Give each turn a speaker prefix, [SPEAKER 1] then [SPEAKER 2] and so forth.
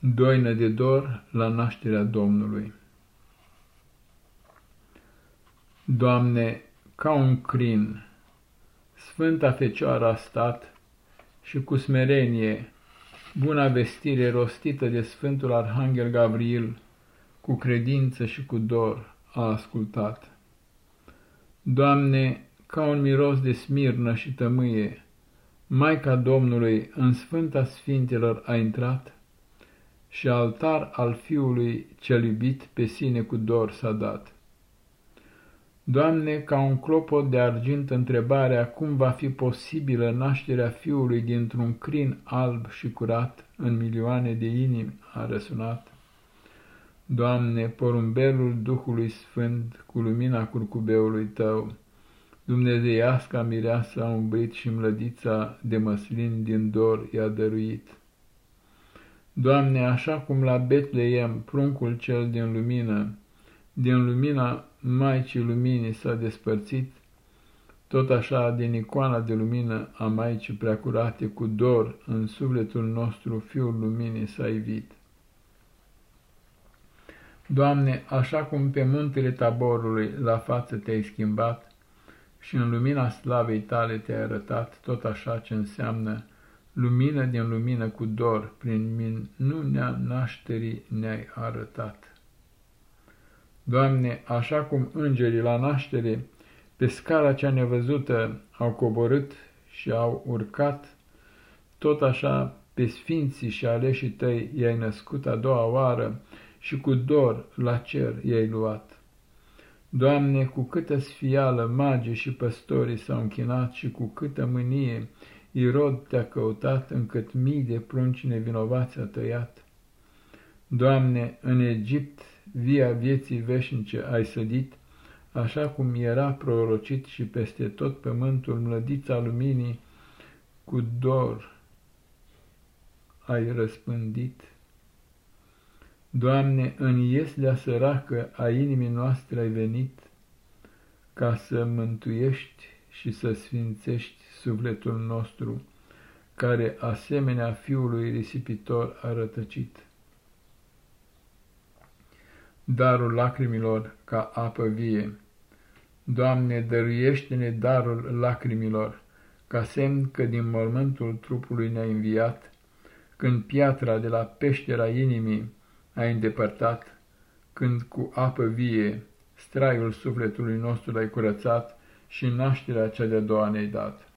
[SPEAKER 1] Doină de dor la nașterea Domnului. Doamne, ca un crin, Sfânta Fecioară a stat și cu smerenie, buna vestire rostită de Sfântul Arhanghel Gabriel, cu credință și cu dor a ascultat. Doamne, ca un miros de smirnă și tămâie, Maica Domnului în Sfânta Sfintelor a intrat, și altar al Fiului cel iubit pe sine cu dor s-a dat. Doamne, ca un clopot de argint întrebarea cum va fi posibilă nașterea Fiului dintr-un crin alb și curat în milioane de inimi a răsunat. Doamne, porumbelul Duhului Sfânt cu lumina curcubeului Tău, Dumnezeiasca mireasă a umbrit și mlădița de măslin din dor i-a dăruit. Doamne, așa cum la Betleem pruncul cel din lumină, din lumina Maicii Luminii s-a despărțit, tot așa din icoana de lumină a Maicii Preacurate cu dor în sufletul nostru Fiul Luminii s-a ivit. Doamne, așa cum pe muntele taborului la față te-ai schimbat și în lumina slavei tale te-ai arătat, tot așa ce înseamnă lumină din lumină cu dor, prin minunea nașterii ne-ai arătat. Doamne, așa cum îngerii la naștere, pe scara cea nevăzută au coborât și au urcat, tot așa pe sfinții și aleșii tăi i-ai născut a doua oară și cu dor la cer i-ai luat. Doamne, cu câtă sfială magii și păstorii s-au închinat și cu câtă mânie Irod te-a căutat încât mii de prunci nevinovați a tăiat. Doamne, în Egipt via vieții veșnice ai sădit, așa cum era prorocit și peste tot pământul mlădița luminii, cu dor ai răspândit. Doamne, în ieslea săracă a inimii noastre ai venit, ca să mântuiești și să sfințești sufletul nostru, care, asemenea fiului risipitor, a rătăcit. Darul lacrimilor ca apă vie Doamne, dăruiește-ne darul lacrimilor, ca semn că din mormântul trupului ne-a înviat, când piatra de la peștera inimii a îndepărtat, când cu apă vie straiul sufletului nostru l-ai curățat și nașterea cea de-a doua ne-ai dat.